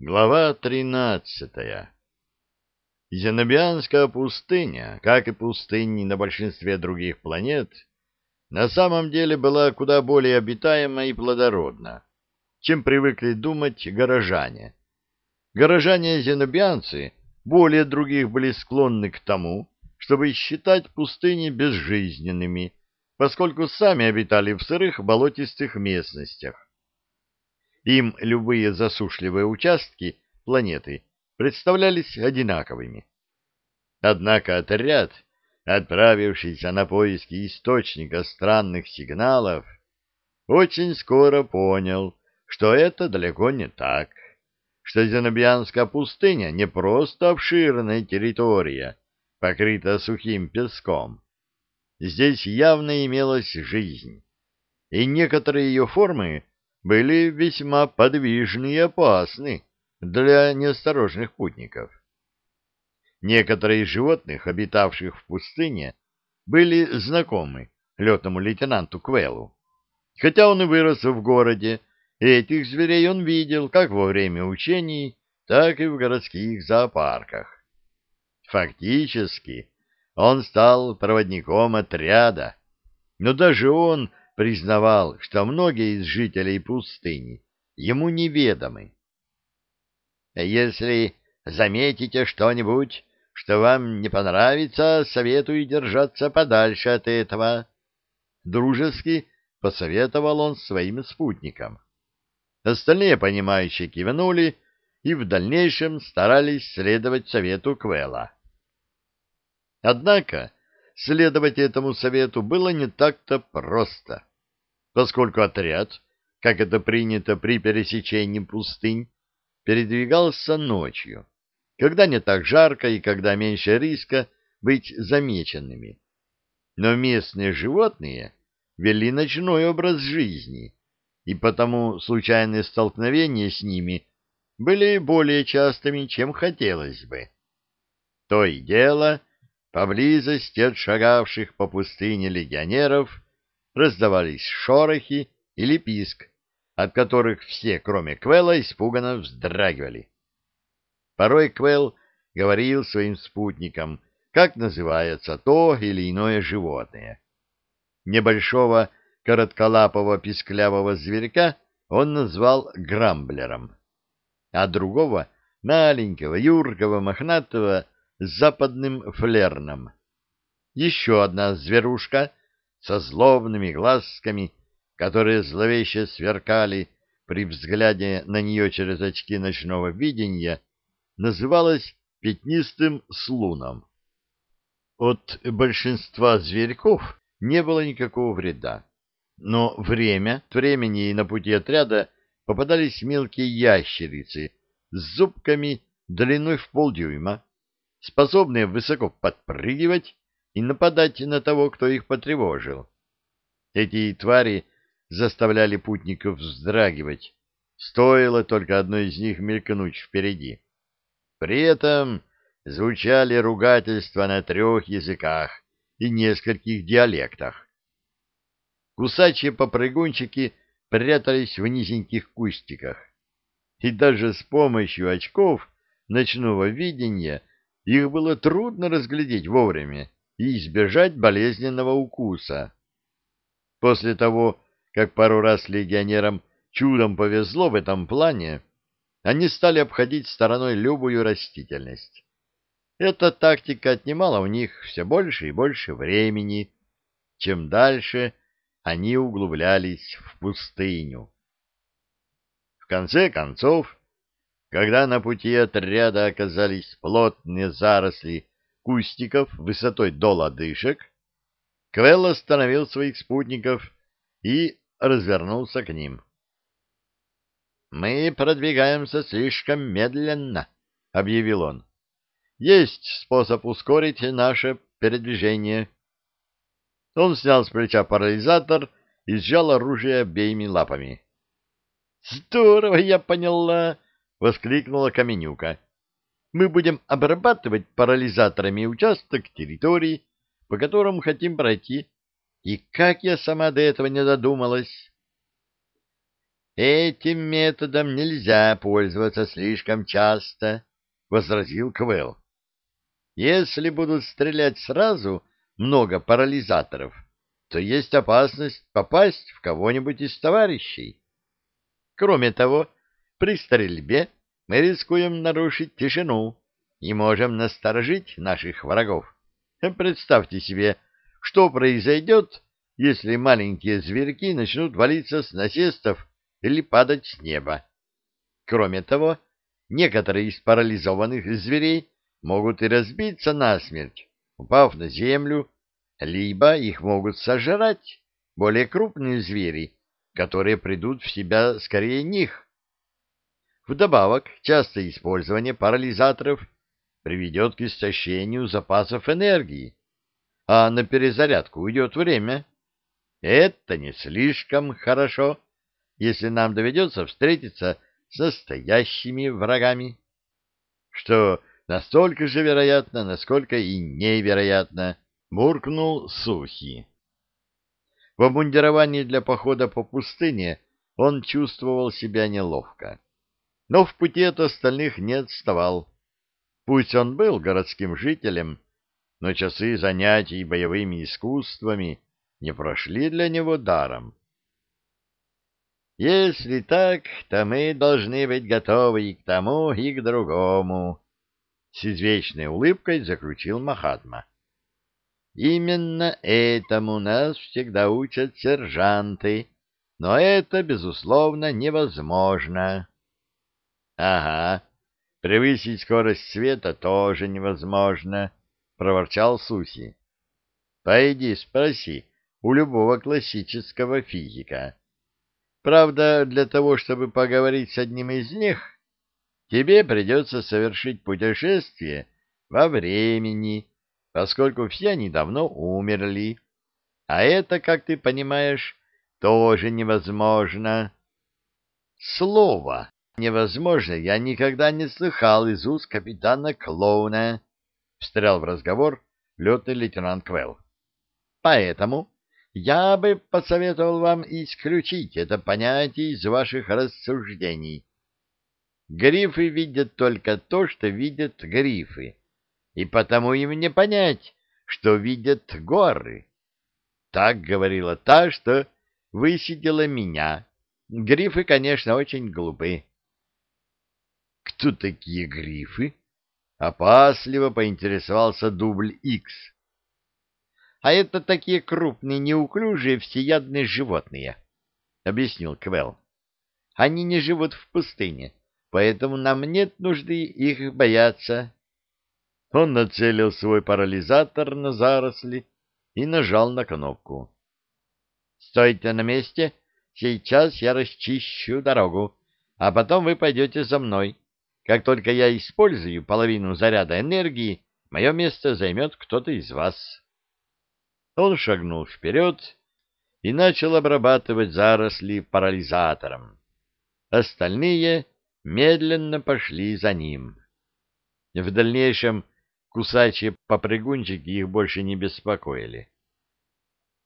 Глава тринадцатая. Зенобианская пустыня, как и пустыни на большинстве других планет, на самом деле была куда более обитаема и плодородна, чем привыкли думать горожане. Горожане-зенобианцы более других были склонны к тому, чтобы считать пустыни безжизненными, поскольку сами обитали в сырых болотистых местностях. Им любые засушливые участки планеты представлялись одинаковыми. Однако отряд, отправившийся на поиски источника странных сигналов, очень скоро понял, что это далеко не так, что Зенобианская пустыня не просто обширная территория, покрыта сухим песком. Здесь явно имелась жизнь, и некоторые ее формы были весьма подвижны и опасны для неосторожных путников. Некоторые из животных, обитавших в пустыне, были знакомы летному лейтенанту Квеллу. Хотя он и вырос в городе, этих зверей он видел как во время учений, так и в городских зоопарках. Фактически, он стал проводником отряда, но даже он признавал, что многие из жителей пустыни ему неведомы. «Если заметите что-нибудь, что вам не понравится, советую держаться подальше от этого». Дружески посоветовал он своим спутникам. Остальные понимающие кивнули и в дальнейшем старались следовать совету Квелла. Однако следовать этому совету было не так-то просто поскольку отряд, как это принято при пересечении пустынь, передвигался ночью, когда не так жарко и когда меньше риска быть замеченными. Но местные животные вели ночной образ жизни, и потому случайные столкновения с ними были более частыми, чем хотелось бы. То и дело, поблизости от шагавших по пустыне легионеров, раздавались шорохи или писк, от которых все, кроме Квелла, испуганно вздрагивали. Порой Квелл говорил своим спутникам, как называется то или иное животное. Небольшого коротколапого писклявого зверька он назвал грамблером, а другого — маленького, юркого, мохнатого — западным флерном. Еще одна зверушка со злобными глазками, которые зловеще сверкали при взгляде на нее через очки ночного видения, называлась пятнистым слуном. От большинства зверьков не было никакого вреда, но время от времени и на пути отряда попадались мелкие ящерицы с зубками длиной в полдюйма, способные высоко подпрыгивать и нападать на того, кто их потревожил. Эти твари заставляли путников вздрагивать, стоило только одной из них мелькнуть впереди. При этом звучали ругательства на трех языках и нескольких диалектах. Кусачие попрыгунчики прятались в низеньких кустиках, и даже с помощью очков ночного видения их было трудно разглядеть вовремя, и избежать болезненного укуса. После того, как пару раз легионерам чудом повезло в этом плане, они стали обходить стороной любую растительность. Эта тактика отнимала у них все больше и больше времени, чем дальше они углублялись в пустыню. В конце концов, когда на пути отряда оказались плотные заросли кустиков высотой до лодыжек, Квелл остановил своих спутников и развернулся к ним. «Мы продвигаемся слишком медленно», — объявил он. «Есть способ ускорить наше передвижение». Он снял с плеча парализатор и сжал оружие обеими лапами. «Здорово, я поняла!» — воскликнула Каменюка мы будем обрабатывать парализаторами участок территории, по которому хотим пройти. И как я сама до этого не додумалась? Этим методом нельзя пользоваться слишком часто, — возразил Квелл. Если будут стрелять сразу много парализаторов, то есть опасность попасть в кого-нибудь из товарищей. Кроме того, при стрельбе мы рискуем нарушить тишину и можем насторожить наших врагов. Представьте себе, что произойдет, если маленькие зверьки начнут валиться с насестов или падать с неба. Кроме того, некоторые из парализованных зверей могут и разбиться насмерть, упав на землю, либо их могут сожрать более крупные звери, которые придут в себя скорее них. Вдобавок, частое использование парализаторов приведет к истощению запасов энергии, а на перезарядку уйдет время. Это не слишком хорошо, если нам доведется встретиться с настоящими врагами, что настолько же вероятно, насколько и невероятно, буркнул Сухи. В обмундировании для похода по пустыне он чувствовал себя неловко, но в пути от остальных не отставал. Пусть он был городским жителем, но часы занятий боевыми искусствами не прошли для него даром. Если так, то мы должны быть готовы и к тому, и к другому, — с извечной улыбкой заключил Махатма. Именно этому нас всегда учат сержанты, но это, безусловно, невозможно. Ага, превысить скорость света тоже невозможно, — проворчал Суси. — Пойди спроси у любого классического физика. Правда, для того, чтобы поговорить с одним из них, тебе придется совершить путешествие во времени, поскольку все они давно умерли. А это, как ты понимаешь, тоже невозможно. Слово «невозможно» я никогда не слыхал из уст капитана Клоуна. — встрял в разговор летный лейтенант Квелл. — Поэтому я бы посоветовал вам исключить это понятие из ваших рассуждений. Грифы видят только то, что видят грифы, и потому им не понять, что видят горы. Так говорила та, что высидела меня. Грифы, конечно, очень глупы. — Кто такие грифы? Опасливо поинтересовался дубль Икс. А это такие крупные, неуклюжие, всеядные животные, объяснил Квел. Они не живут в пустыне, поэтому нам нет нужды их бояться. Он нацелил свой парализатор на заросли и нажал на кнопку. «Стойте на месте, сейчас я расчищу дорогу, а потом вы пойдете за мной. Как только я использую половину заряда энергии, мое место займет кто-то из вас. Он шагнул вперед и начал обрабатывать заросли парализатором. Остальные медленно пошли за ним. В дальнейшем кусачие попрыгунчики их больше не беспокоили.